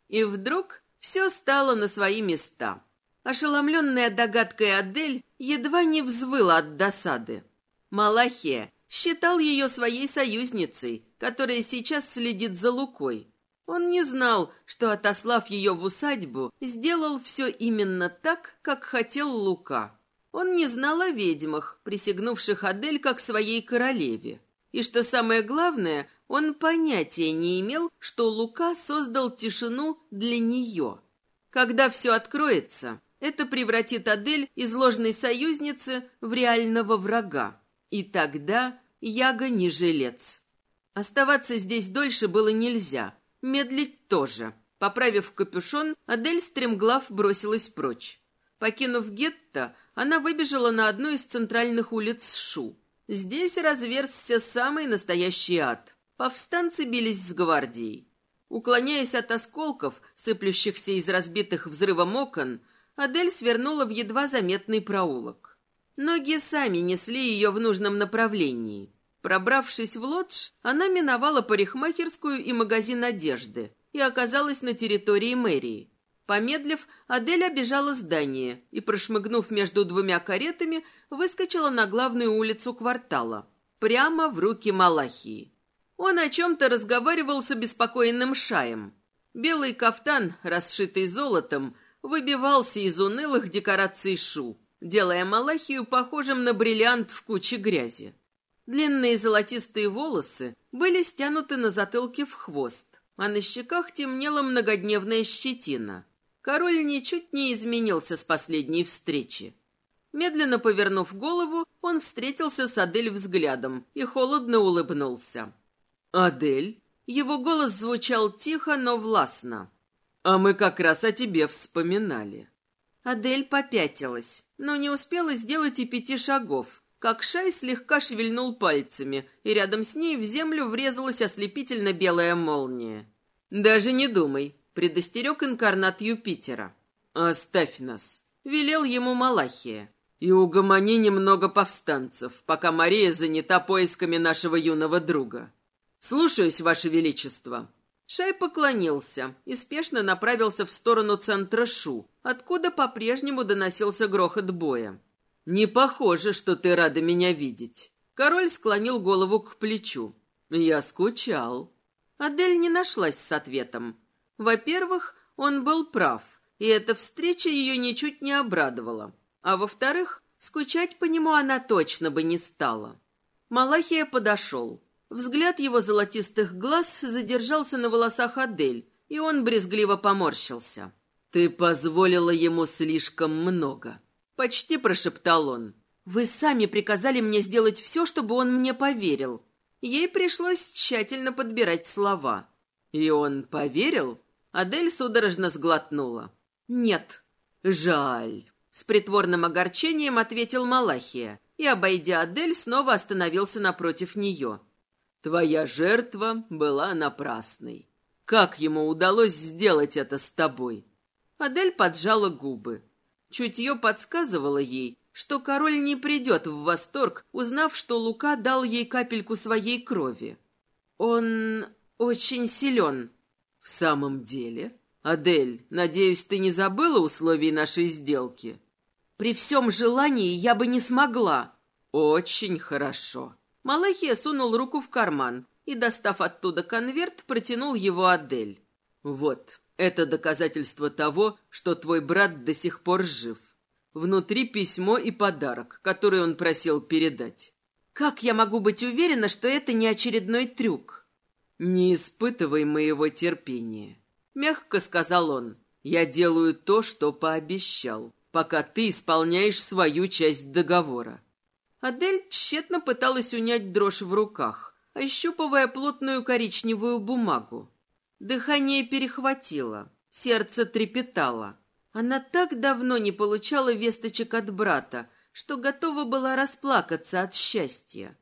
И вдруг все стало на свои места. Ошеломленная догадкой Адель едва не взвыла от досады. Малахия считал ее своей союзницей, которая сейчас следит за Лукой. Он не знал, что, отослав ее в усадьбу, сделал все именно так, как хотел Лука. Он не знал о ведьмах, присягнувших Адель как своей королеве. И что самое главное, он понятия не имел, что Лука создал тишину для нее. Когда все откроется, это превратит Адель из ложной союзницы в реального врага. И тогда Яга не жилец. Оставаться здесь дольше было нельзя, медлить тоже. Поправив капюшон, Адель стремглав бросилась прочь. Покинув гетто, она выбежала на одну из центральных улиц Шу. Здесь разверзся самый настоящий ад. Повстанцы бились с гвардией. Уклоняясь от осколков, сыплющихся из разбитых взрывом окон, Адель свернула в едва заметный проулок. Ноги сами несли ее в нужном направлении. Пробравшись в лодж, она миновала парикмахерскую и магазин одежды и оказалась на территории мэрии. Помедлив, Адель обежала здание и, прошмыгнув между двумя каретами, выскочила на главную улицу квартала, прямо в руки Малахии. Он о чем-то разговаривал с обеспокоенным Шаем. Белый кафтан, расшитый золотом, выбивался из унылых декораций Шу, делая Малахию похожим на бриллиант в куче грязи. Длинные золотистые волосы были стянуты на затылке в хвост, а на щеках темнела многодневная щетина. Король ничуть не изменился с последней встречи. Медленно повернув голову, он встретился с Адель взглядом и холодно улыбнулся. «Адель?» Его голос звучал тихо, но властно. «А мы как раз о тебе вспоминали». Адель попятилась, но не успела сделать и пяти шагов, как Шай слегка шевельнул пальцами, и рядом с ней в землю врезалась ослепительно белая молния. «Даже не думай, предостерег инкарнат Юпитера. «Оставь нас», — велел ему Малахия. «И угомони немного повстанцев, пока Мария занята поисками нашего юного друга. Слушаюсь, Ваше Величество». Шай поклонился и спешно направился в сторону центра Шу, откуда по-прежнему доносился грохот боя. «Не похоже, что ты рада меня видеть». Король склонил голову к плечу. «Я скучал». Адель не нашлась с ответом. Во-первых, он был прав, и эта встреча ее ничуть не обрадовала. А во-вторых, скучать по нему она точно бы не стала. Малахия подошел. Взгляд его золотистых глаз задержался на волосах Адель, и он брезгливо поморщился. «Ты позволила ему слишком много», — почти прошептал он. «Вы сами приказали мне сделать все, чтобы он мне поверил». Ей пришлось тщательно подбирать слова. «И он поверил?» Адель судорожно сглотнула. «Нет». «Жаль». С притворным огорчением ответил Малахия и, обойдя Адель, снова остановился напротив нее. «Твоя жертва была напрасной. Как ему удалось сделать это с тобой?» Адель поджала губы. Чутье подсказывало ей, что король не придет в восторг, узнав, что Лука дал ей капельку своей крови. «Он очень силен», «В самом деле? Адель, надеюсь, ты не забыла условий нашей сделки?» «При всем желании я бы не смогла». «Очень хорошо». Малахия сунул руку в карман и, достав оттуда конверт, протянул его Адель. «Вот, это доказательство того, что твой брат до сих пор жив. Внутри письмо и подарок, который он просил передать». «Как я могу быть уверена, что это не очередной трюк?» «Не испытывай моего терпения», — мягко сказал он. «Я делаю то, что пообещал, пока ты исполняешь свою часть договора». Адель тщетно пыталась унять дрожь в руках, ощупывая плотную коричневую бумагу. Дыхание перехватило, сердце трепетало. Она так давно не получала весточек от брата, что готова была расплакаться от счастья.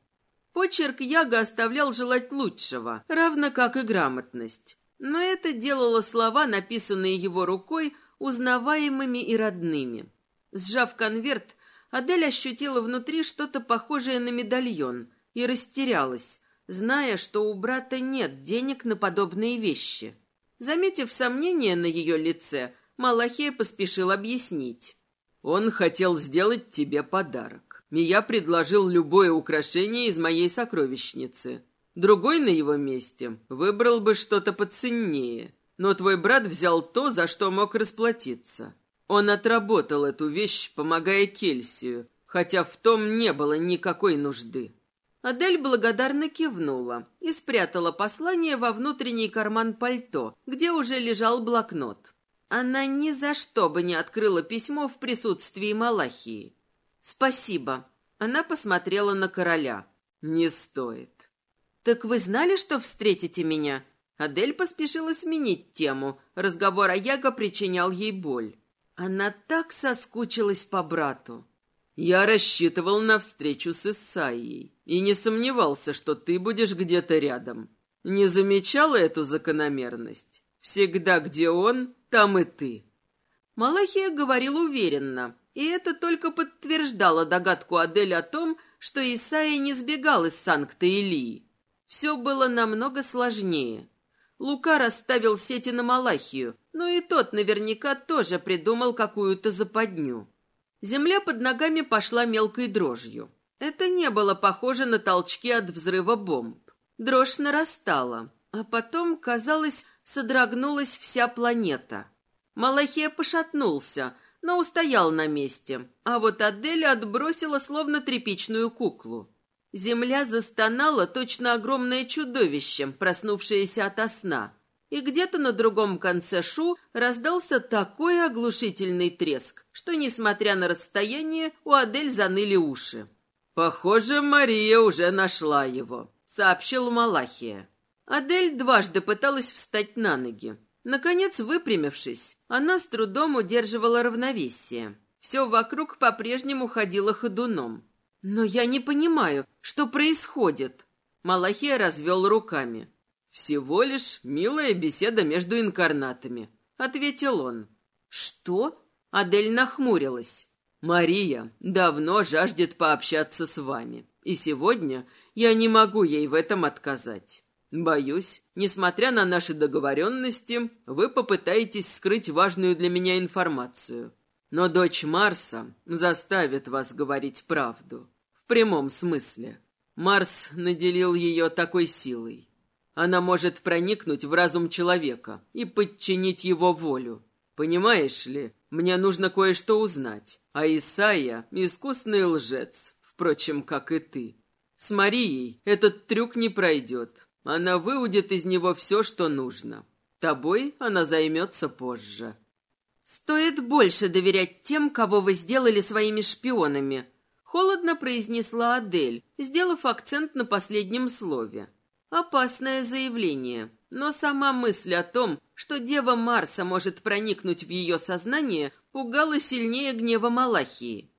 Почерк Яга оставлял желать лучшего, равно как и грамотность. Но это делало слова, написанные его рукой, узнаваемыми и родными. Сжав конверт, Адель ощутила внутри что-то похожее на медальон и растерялась, зная, что у брата нет денег на подобные вещи. Заметив сомнение на ее лице, Малахия поспешил объяснить. «Он хотел сделать тебе подарок и я предложил любое украшение из моей сокровищницы. Другой на его месте выбрал бы что-то поценнее, но твой брат взял то, за что мог расплатиться. Он отработал эту вещь, помогая Кельсию, хотя в том не было никакой нужды. Адель благодарно кивнула и спрятала послание во внутренний карман пальто, где уже лежал блокнот. Она ни за что бы не открыла письмо в присутствии Малахии. «Спасибо». Она посмотрела на короля. «Не стоит». «Так вы знали, что встретите меня?» Адель поспешила сменить тему. Разговор о Яго причинял ей боль. Она так соскучилась по брату. Я рассчитывал на встречу с Исаией и не сомневался, что ты будешь где-то рядом. Не замечала эту закономерность? Всегда, где он, там и ты. Малахия говорил уверенно, и это только подтверждало догадку Адель о том, что Исаия не сбегал из Санкта-Илии. Все было намного сложнее. Лука расставил сети на Малахию, но и тот наверняка тоже придумал какую-то западню. Земля под ногами пошла мелкой дрожью. Это не было похоже на толчки от взрыва бомб. Дрожь нарастала, а потом, казалось, содрогнулась вся планета. Малахия пошатнулся, но устоял на месте, а вот Адель отбросила словно тряпичную куклу. Земля застонала точно огромное чудовище, проснувшееся ото сна. И где-то на другом конце Шу раздался такой оглушительный треск, что, несмотря на расстояние, у Адель заныли уши. «Похоже, Мария уже нашла его», — сообщил Малахия. Адель дважды пыталась встать на ноги, Наконец, выпрямившись, она с трудом удерживала равновесие. Все вокруг по-прежнему ходило ходуном. «Но я не понимаю, что происходит?» Малахия развел руками. «Всего лишь милая беседа между инкарнатами», — ответил он. «Что?» — Адель нахмурилась. «Мария давно жаждет пообщаться с вами, и сегодня я не могу ей в этом отказать. Боюсь, несмотря на наши договоренности, вы попытаетесь скрыть важную для меня информацию. Но дочь Марса заставит вас говорить правду. В прямом смысле. Марс наделил ее такой силой. Она может проникнуть в разум человека и подчинить его волю. Понимаешь ли, мне нужно кое-что узнать. А Исайя — искусный лжец, впрочем, как и ты. С Марией этот трюк не пройдет. Она выудит из него все, что нужно. Тобой она займется позже. «Стоит больше доверять тем, кого вы сделали своими шпионами», — холодно произнесла Адель, сделав акцент на последнем слове. Опасное заявление, но сама мысль о том, что Дева Марса может проникнуть в ее сознание, пугала сильнее гнева Малахии.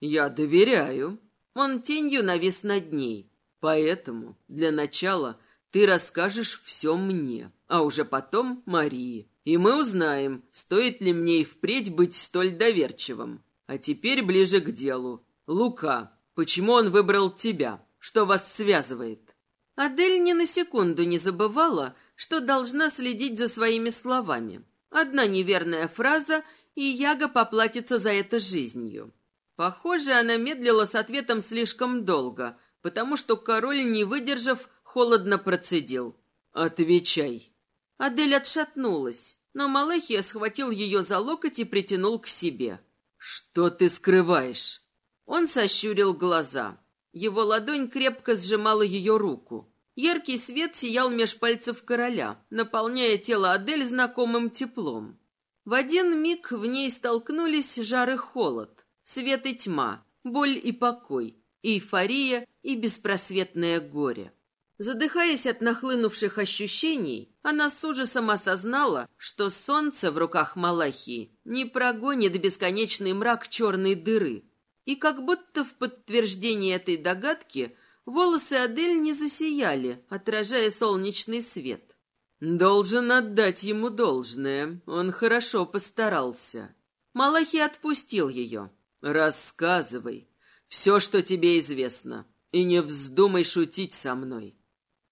«Я доверяю». Он тенью навис над ней. «Поэтому, для начала, ты расскажешь все мне, а уже потом Марии. И мы узнаем, стоит ли мне и впредь быть столь доверчивым. А теперь ближе к делу. Лука, почему он выбрал тебя? Что вас связывает?» Адель ни на секунду не забывала, что должна следить за своими словами. Одна неверная фраза, и Яга поплатится за это жизнью. Похоже, она медлила с ответом слишком долго, потому что король, не выдержав, холодно процедил. «Отвечай». Адель отшатнулась, но Малахия схватил ее за локоть и притянул к себе. «Что ты скрываешь?» Он сощурил глаза. Его ладонь крепко сжимала ее руку. Яркий свет сиял меж пальцев короля, наполняя тело Адель знакомым теплом. В один миг в ней столкнулись жар и холод, свет и тьма, боль и покой, эйфория и беспросветное горе. Задыхаясь от нахлынувших ощущений, она с ужасом осознала, что солнце в руках Малахии не прогонит бесконечный мрак черной дыры. И как будто в подтверждение этой догадки волосы Адель не засияли, отражая солнечный свет. «Должен отдать ему должное, он хорошо постарался». Малахи отпустил ее. «Рассказывай все, что тебе известно, и не вздумай шутить со мной».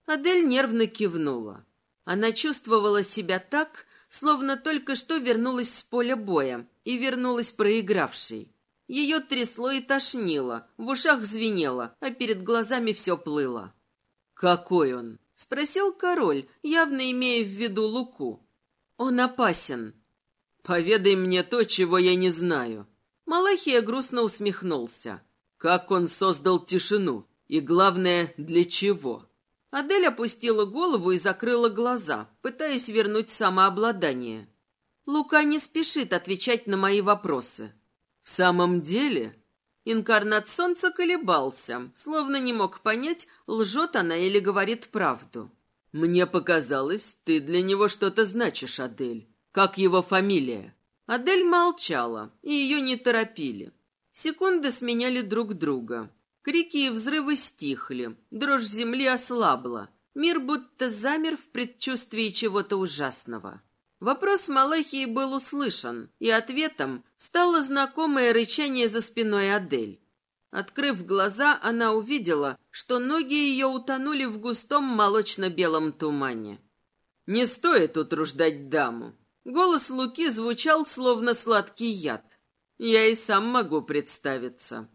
Адель нервно кивнула. Она чувствовала себя так, словно только что вернулась с поля боя и вернулась проигравшей. Ее трясло и тошнило, в ушах звенело, а перед глазами все плыло. «Какой он?» — спросил король, явно имея в виду Луку. «Он опасен». «Поведай мне то, чего я не знаю». Малахия грустно усмехнулся. «Как он создал тишину? И главное, для чего?» Адель опустила голову и закрыла глаза, пытаясь вернуть самообладание. Лука не спешит отвечать на мои вопросы. В самом деле, инкарнат солнца колебался, словно не мог понять, лжет она или говорит правду. Мне показалось, ты для него что-то значишь, Адель. Как его фамилия? Адель молчала, и ее не торопили. Секунды сменяли друг друга. Крики и взрывы стихли, дрожь земли ослабла. Мир будто замер в предчувствии чего-то ужасного. Вопрос Малахии был услышан, и ответом стало знакомое рычание за спиной Адель. Открыв глаза, она увидела, что ноги ее утонули в густом молочно-белом тумане. «Не стоит утруждать даму». Голос Луки звучал, словно сладкий яд. «Я и сам могу представиться».